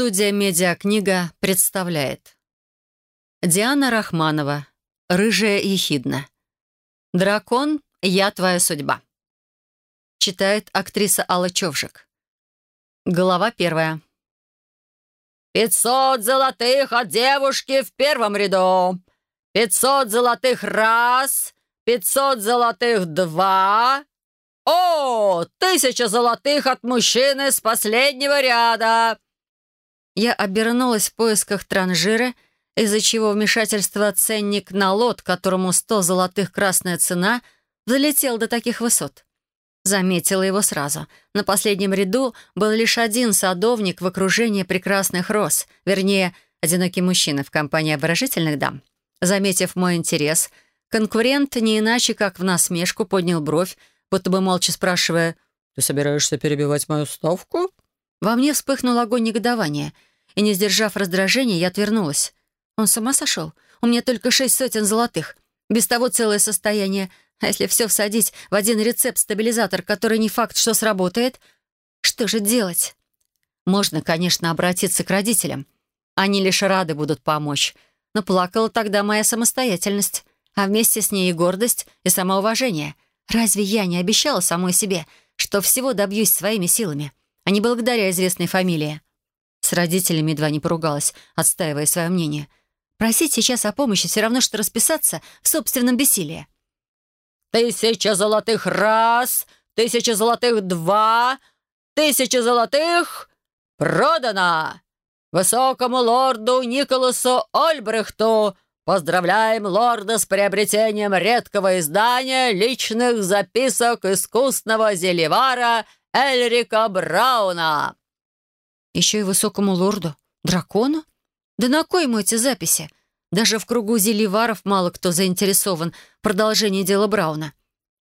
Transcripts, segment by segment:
Студия «Медиакнига» представляет Диана Рахманова «Рыжая ехидна» «Дракон, я твоя судьба» Читает актриса Алла Човжик Глава первая «Пятьсот золотых от девушки в первом ряду! Пятьсот золотых раз! Пятьсот золотых два! О, тысяча золотых от мужчины с последнего ряда!» Я обернулась в поисках транжира, из-за чего вмешательство ценник на лот, которому сто золотых красная цена, взлетел до таких высот. Заметила его сразу. На последнем ряду был лишь один садовник в окружении прекрасных роз, вернее, одинокий мужчина в компании обворожительных дам. Заметив мой интерес, конкурент не иначе, как в насмешку, поднял бровь, будто бы молча спрашивая «Ты собираешься перебивать мою ставку?» Во мне вспыхнул огонь негодования, и, не сдержав раздражения, я отвернулась. Он сама сошел. У меня только шесть сотен золотых. Без того целое состояние. А если все всадить в один рецепт-стабилизатор, который не факт, что сработает, что же делать? Можно, конечно, обратиться к родителям. Они лишь рады будут помочь. Но плакала тогда моя самостоятельность, а вместе с ней и гордость, и самоуважение. Разве я не обещала самой себе, что всего добьюсь своими силами? А не благодаря известной фамилии. С родителями едва не поругалась, отстаивая свое мнение. Просить сейчас о помощи все равно, что расписаться в собственном бессилии. «Тысяча золотых раз! Тысяча золотых два! Тысяча золотых! Продано! Высокому лорду Николасу Ольбрехту Поздравляем лорда с приобретением редкого издания личных записок искусного зелевара Эльрика Брауна!» «Еще и высокому лорду? Дракону? Да на кой ему эти записи? Даже в кругу зельеваров мало кто заинтересован в продолжении дела Брауна.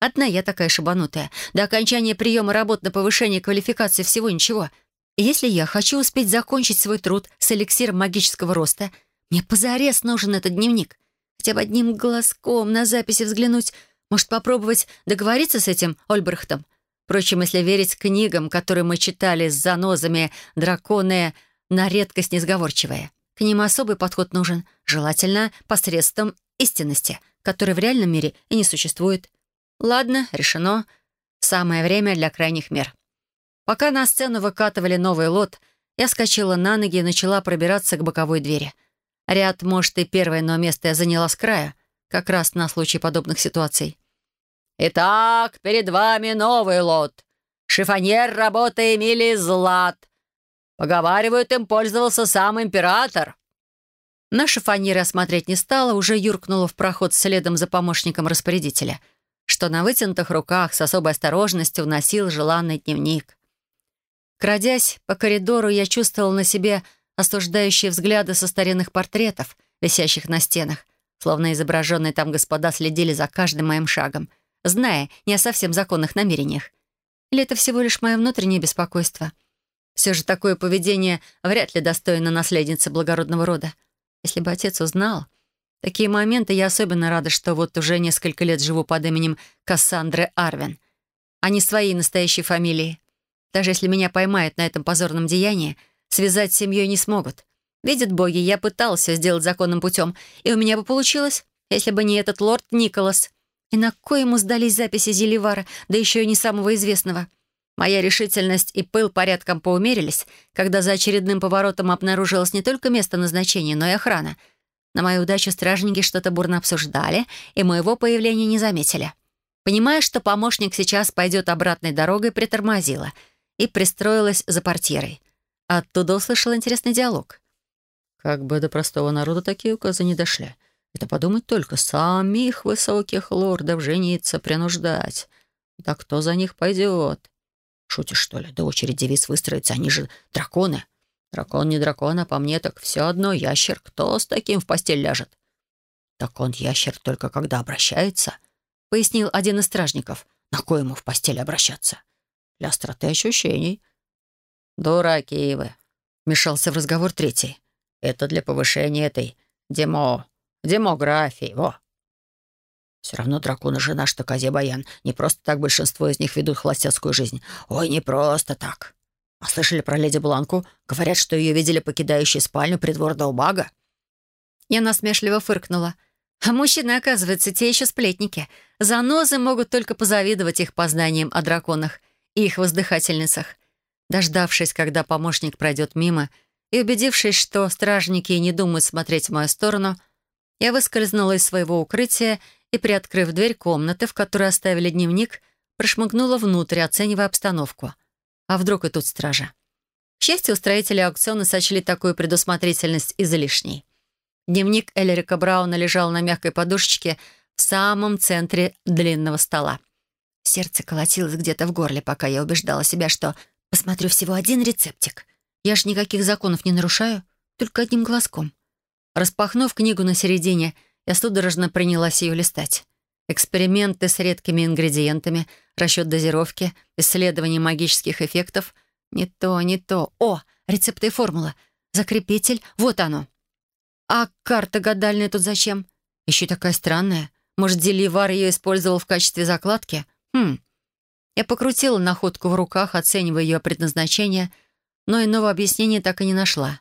Одна я такая шабанутая. До окончания приема работ на повышение квалификации всего ничего. если я хочу успеть закончить свой труд с эликсиром магического роста, мне позарез нужен этот дневник. Хотя бы одним глазком на записи взглянуть. Может, попробовать договориться с этим Ольбрехтом? Впрочем, если верить книгам, которые мы читали с занозами, драконы на редкость несговорчивые. К ним особый подход нужен, желательно посредством истинности, которой в реальном мире и не существует. Ладно, решено. Самое время для крайних мер. Пока на сцену выкатывали новый лот, я скочила на ноги и начала пробираться к боковой двери. Ряд, может, и первое, но место я заняла с края, как раз на случай подобных ситуаций. «Итак, перед вами новый лот. Шифоньер работы Эмилии Злат. Поговаривают, им пользовался сам император». На шифоньера осмотреть не стала, уже юркнула в проход следом за помощником распорядителя, что на вытянутых руках с особой осторожностью уносил желанный дневник. Крадясь по коридору, я чувствовал на себе осуждающие взгляды со старинных портретов, висящих на стенах, словно изображенные там господа следили за каждым моим шагом — зная не о совсем законных намерениях. Или это всего лишь мое внутреннее беспокойство? Все же такое поведение вряд ли достойно наследницы благородного рода. Если бы отец узнал... Такие моменты я особенно рада, что вот уже несколько лет живу под именем Кассандры Арвин, а не своей настоящей фамилии. Даже если меня поймают на этом позорном деянии, связать с семьей не смогут. Видят боги, я пытался сделать законным путем, и у меня бы получилось, если бы не этот лорд Николас. И на кой ему сдались записи Зеливара, да еще и не самого известного? Моя решительность и пыл порядком поумерились, когда за очередным поворотом обнаружилось не только место назначения, но и охрана. На мою удачу стражники что-то бурно обсуждали, и моего появления не заметили. Понимая, что помощник сейчас пойдет обратной дорогой, притормозила и пристроилась за портьерой. Оттуда услышала интересный диалог. «Как бы до простого народа такие указы не дошли. Это подумать только, самих высоких лордов жениться принуждать. Да кто за них пойдет? Шутишь, что ли? До очередь девиц выстроиться, они же драконы. Дракон не дракон, а по мне так все одно ящер. Кто с таким в постель ляжет? Так он ящер только когда обращается, пояснил один из стражников. На кой ему в постель обращаться? Для остроты ощущений. Дураки вы, вмешался в разговор третий. Это для повышения этой демо демографии, во. Все равно дракона жена, что козе баян. Не просто так большинство из них ведут холостяцкую жизнь. Ой, не просто так. А слышали про леди Бланку? Говорят, что ее видели покидающей спальню придворного мага». Я насмешливо фыркнула. А мужчины, оказывается, те еще сплетники. Занозы могут только позавидовать их познаниям о драконах и их воздыхательницах. Дождавшись, когда помощник пройдет мимо, и убедившись, что стражники не думают смотреть в мою сторону, я выскользнула из своего укрытия и, приоткрыв дверь комнаты, в которой оставили дневник, прошмыгнула внутрь, оценивая обстановку. А вдруг и тут стража? К счастью, устроители аукциона сочли такую предусмотрительность излишней. Дневник Элерика Брауна лежал на мягкой подушечке в самом центре длинного стола. Сердце колотилось где-то в горле, пока я убеждала себя, что посмотрю всего один рецептик. Я ж никаких законов не нарушаю, только одним глазком. Распахнув книгу на середине, я судорожно принялась ее листать. Эксперименты с редкими ингредиентами, расчет дозировки, исследование магических эффектов. Не то, не то. О, рецепты и формула. Закрепитель. Вот оно. А карта гадальная тут зачем? Еще такая странная. Может, Деливар ее использовал в качестве закладки? Хм. Я покрутила находку в руках, оценивая ее предназначение, но иного объяснения так и не нашла.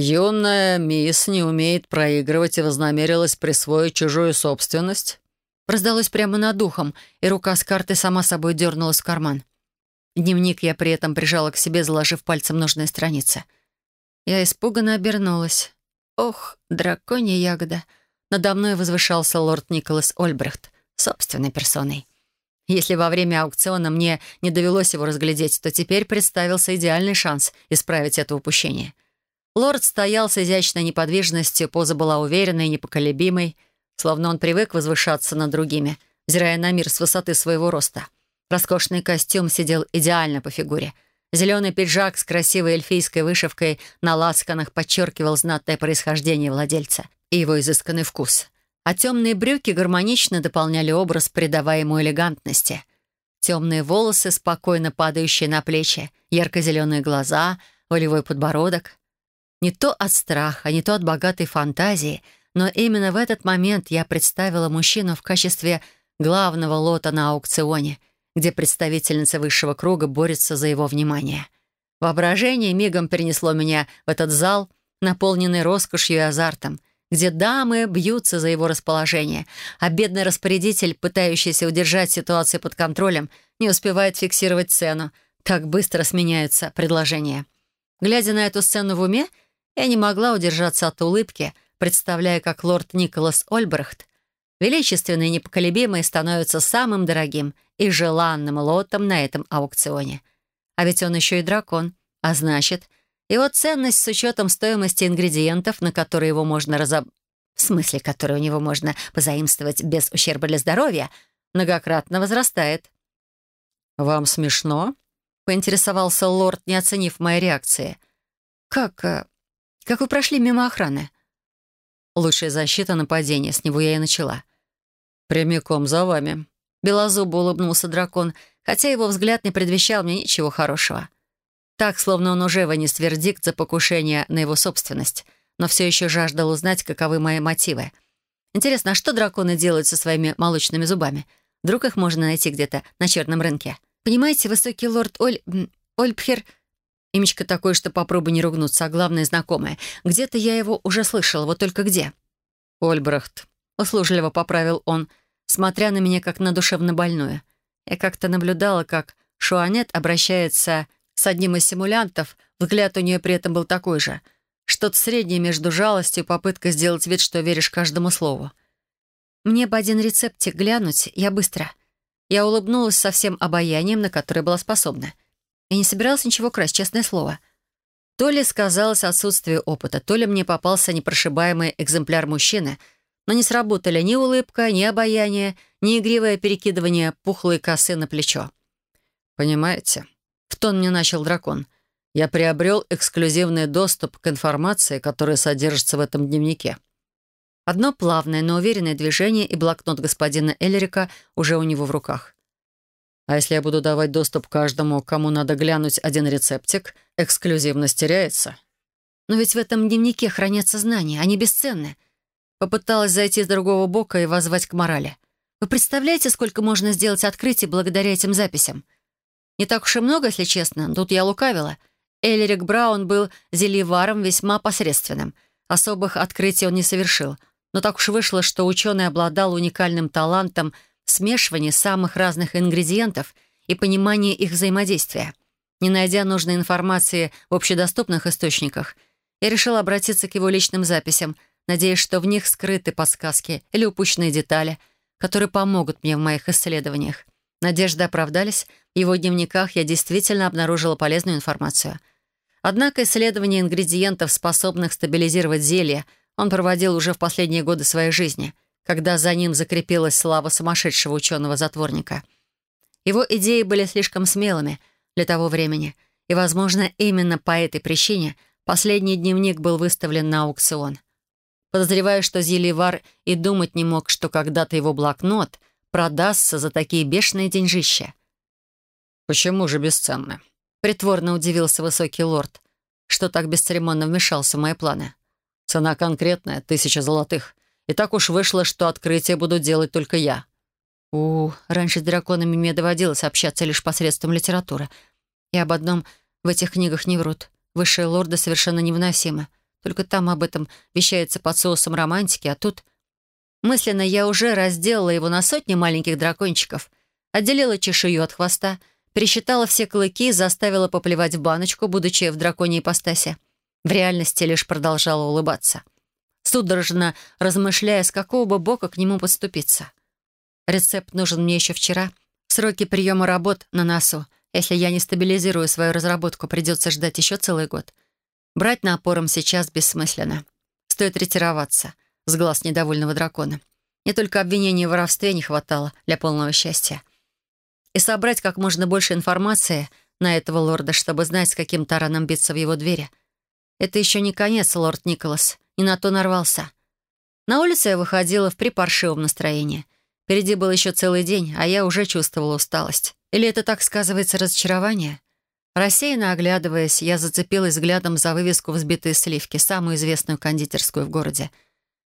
«Юная мисс не умеет проигрывать и вознамерилась присвоить чужую собственность?» Раздалось прямо над ухом, и рука с картой сама собой дернулась в карман. Дневник я при этом прижала к себе, заложив пальцем нужные страницы — я испуганно обернулась. Ох, драконья ягода. Надо мной возвышался лорд Николас Ольбрехт, собственной персоной. Если во время аукциона мне не довелось его разглядеть, то теперь представился идеальный шанс исправить это упущение. Лорд стоял с изящной неподвижностью, поза была уверенной и непоколебимой, словно он привык возвышаться над другими, взирая на мир с высоты своего роста. Роскошный костюм сидел идеально по фигуре — Зеленый пиджак с красивой эльфийской вышивкой на ласканах подчеркивал знатное происхождение владельца и его изысканный вкус. А темные брюки гармонично дополняли образ, придавая ему элегантности. Темные волосы, спокойно падающие на плечи, ярко-зеленые глаза, волевой подбородок. Не то от страха, не то от богатой фантазии, но именно в этот момент я представила мужчину в качестве главного лота на аукционе — где представительница высшего круга борется за его внимание. Воображение мигом перенесло меня в этот зал, наполненный роскошью и азартом, где дамы бьются за его расположение, а бедный распорядитель, пытающийся удержать ситуацию под контролем, не успевает фиксировать цену. Так быстро сменяются предложения. Глядя на эту сцену в уме, я не могла удержаться от улыбки, представляя, как лорд Николас Ольбрехт величественный и непоколебимый становится самым дорогим и желанным лотом на этом аукционе. А ведь он еще и дракон, а значит, его ценность с учетом стоимости ингредиентов, на которые его можно разоб... в смысле, которые у него можно позаимствовать без ущерба для здоровья, многократно возрастает. «Вам смешно?» — поинтересовался лорд, не оценив моей реакции. «Как... Как вы прошли мимо охраны?» Лучшая защита нападения, с него я и начала. «Прямиком за вами». Белозубо улыбнулся дракон, хотя его взгляд не предвещал мне ничего хорошего. Так, словно он уже вынес вердикт за покушение на его собственность, но все еще жаждал узнать, каковы мои мотивы. Интересно, а что драконы делают со своими молочными зубами? Вдруг их можно найти где-то на черном рынке? Понимаете, высокий лорд Оль... Ольпхер... Имечко такое, что попробуй не ругнуться, а главное, знакомое. Где-то я его уже слышала, вот только где. «Ольбрахт», — услужливо поправил он, смотря на меня как на душевно больную. Я как-то наблюдала, как Шуанет обращается с одним из симулянтов, взгляд у нее при этом был такой же. Что-то среднее между жалостью и попыткой сделать вид, что веришь каждому слову. «Мне бы один рецептик глянуть, я быстро». Я улыбнулась со всем обаянием, на которое была способна. Я не собиралась ничего красть, честное слово. То ли сказалось отсутствие опыта, то ли мне попался непрошибаемый экземпляр мужчины, но не сработали ни улыбка, ни обаяние, ни игривое перекидывание пухлой косы на плечо. «Понимаете?» — в тон мне начал дракон. «Я приобрел эксклюзивный доступ к информации, которая содержится в этом дневнике». Одно плавное, но уверенное движение, и блокнот господина Эллерика уже у него в руках. А если я буду давать доступ каждому, кому надо глянуть один рецептик, эксклюзивность теряется. Но ведь в этом дневнике хранятся знания, они бесценны. Попыталась зайти с другого бока и воззвать к морали. Вы представляете, сколько можно сделать открытий благодаря этим записям? Не так уж и много, если честно, тут я лукавила. Элерик Браун был зельеваром весьма посредственным. Особых открытий он не совершил. Но так уж вышло, что ученый обладал уникальным талантом смешивания самых разных ингредиентов и понимания их взаимодействия. Не найдя нужной информации в общедоступных источниках, я решила обратиться к его личным записям, надеясь, что в них скрыты подсказки или упущенные детали, которые помогут мне в моих исследованиях. Надежды оправдались. В его дневниках я действительно обнаружила полезную информацию. Однако исследование ингредиентов, способных стабилизировать зелье, он проводил уже в последние годы своей жизни, когда за ним закрепилась слава сумасшедшего ученого-затворника. Его идеи были слишком смелыми для того времени, и, возможно, именно по этой причине последний дневник был выставлен на аукцион. Подозреваю, что Зельевар и думать не мог, что когда-то его блокнот продастся за такие бешеные деньжища. «Почему же бесценно?» — притворно удивился высокий лорд, что так бесцеремонно вмешался в мои планы. «Цена конкретная — тысяча золотых. И так уж вышло, что открытие буду делать только я». У, раньше с драконами мне доводилось общаться лишь посредством литературы. И об одном в этих книгах не врут. Высшие лорды совершенно невыносимы. Только там об этом вещается под соусом романтики, а тут... Мысленно я уже разделала его на сотни маленьких дракончиков, отделила чешую от хвоста, пересчитала все клыки и заставила поплевать в баночку, будучи в драконьей ипостаси. В реальности лишь продолжала улыбаться, судорожно размышляя, с какого бы бока к нему подступиться. Рецепт нужен мне еще вчера. Сроки приема работ на носу. Если я не стабилизирую свою разработку, придется ждать еще целый год. Брать напором сейчас бессмысленно. Стоит ретироваться с глаз недовольного дракона. Не только обвинения в воровстве не хватало для полного счастья. И собрать как можно больше информации на этого лорда, чтобы знать, с каким тараном биться в его двери. Это еще не конец, лорд Николас. Не на то нарвался. На улице я выходила в припаршивом настроении. Впереди был еще целый день, а я уже чувствовала усталость. Или это так сказывается разочарование? Рассеянно оглядываясь, я зацепилась взглядом за вывеску «Взбитые сливки», самую известную кондитерскую в городе.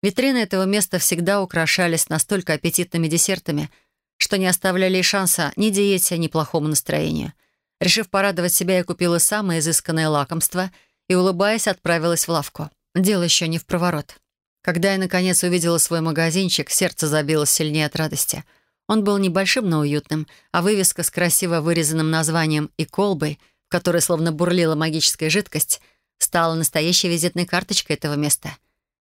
Витрины этого места всегда украшались настолько аппетитными десертами, что не оставляли шанса ни диете, ни плохому настроению. Решив порадовать себя, я купила самое изысканное лакомство и, улыбаясь, отправилась в лавку. Дело еще не в проворот. Когда я, наконец, увидела свой магазинчик, сердце забилось сильнее от радости. Он был небольшим, но уютным, а вывеска с красиво вырезанным названием и колбой — в которой словно бурлила магическая жидкость, стала настоящей визитной карточкой этого места.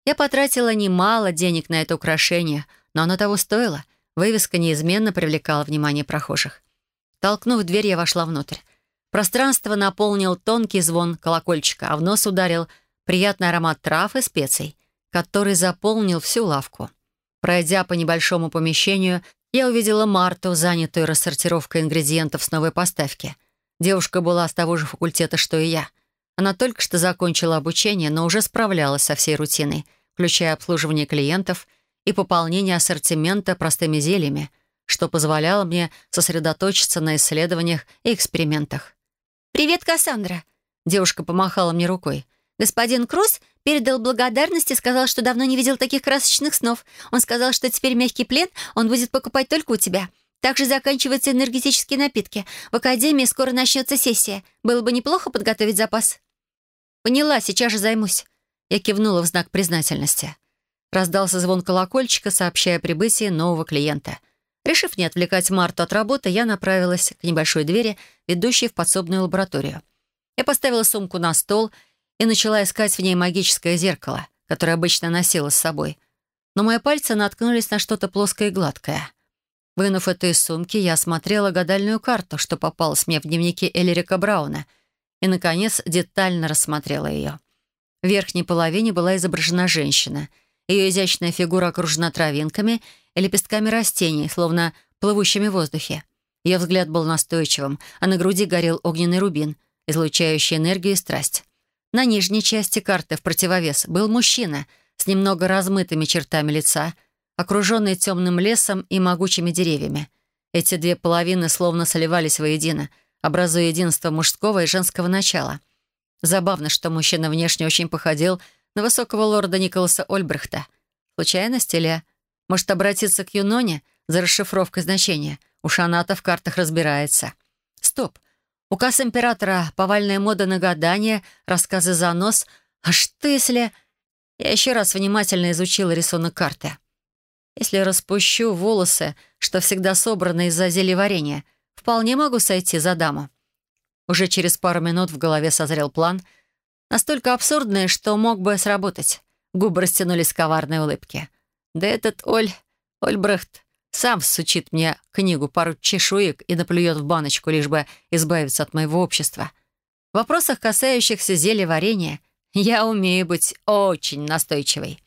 Я потратила немало денег на это украшение, но оно того стоило. Вывеска неизменно привлекала внимание прохожих. Толкнув дверь, я вошла внутрь. Пространство наполнил тонкий звон колокольчика, а в нос ударил приятный аромат трав и специй, который заполнил всю лавку. Пройдя по небольшому помещению, я увидела Марту, занятую рассортировкой ингредиентов с новой поставки — Девушка была с того же факультета, что и я. Она только что закончила обучение, но уже справлялась со всей рутиной, включая обслуживание клиентов и пополнение ассортимента простыми зельями, что позволяло мне сосредоточиться на исследованиях и экспериментах. «Привет, Кассандра!» Девушка помахала мне рукой. «Господин Круз передал благодарность и сказал, что давно не видел таких красочных снов. Он сказал, что теперь мягкий плен он будет покупать только у тебя. Также заканчиваются энергетические напитки. В академии скоро начнется сессия. Было бы неплохо подготовить запас». «Поняла, сейчас же займусь». Я кивнула в знак признательности. Раздался звон колокольчика, сообщая о прибытии нового клиента. Решив не отвлекать Марту от работы, я направилась к небольшой двери, ведущей в подсобную лабораторию. Я поставила сумку на стол и начала искать в ней магическое зеркало, которое обычно носила с собой. Но мои пальцы наткнулись на что-то плоское и гладкое — Вынув это из сумки, я осмотрела гадальную карту, что попалась мне в дневнике Элерика Брауна, и, наконец, детально рассмотрела ее. В верхней половине была изображена женщина. Ее изящная фигура окружена травинками и лепестками растений, словно плывущими в воздухе. Ее взгляд был настойчивым, а на груди горел огненный рубин, излучающий энергию и страсть. На нижней части карты в противовес был мужчина с немного размытыми чертами лица — окруженный темным лесом и могучими деревьями. Эти две половины словно сливались воедино, образуя единство мужского и женского начала. Забавно, что мужчина внешне очень походил на высокого лорда Николаса Ольбрехта. Случайность или... Может, обратиться к Юноне за расшифровкой значения? Уж она-то в картах разбирается. Стоп, Указ императора, повальная мода на гадание, рассказы за нос. А что если... Я еще раз внимательно изучила рисунок карты. Если распущу волосы, что всегда собраны из-за зельеварения, вполне могу сойти за даму. Уже через пару минут в голове созрел план, настолько абсурдный, что мог бы сработать. Губы растянулись коварной улыбки. Да этот Оль... Ольбрехт сам всучит мне книгу пару чешуек и наплюет в баночку, лишь бы избавиться от моего общества. В вопросах, касающихся зелья варенья, я умею быть очень настойчивой.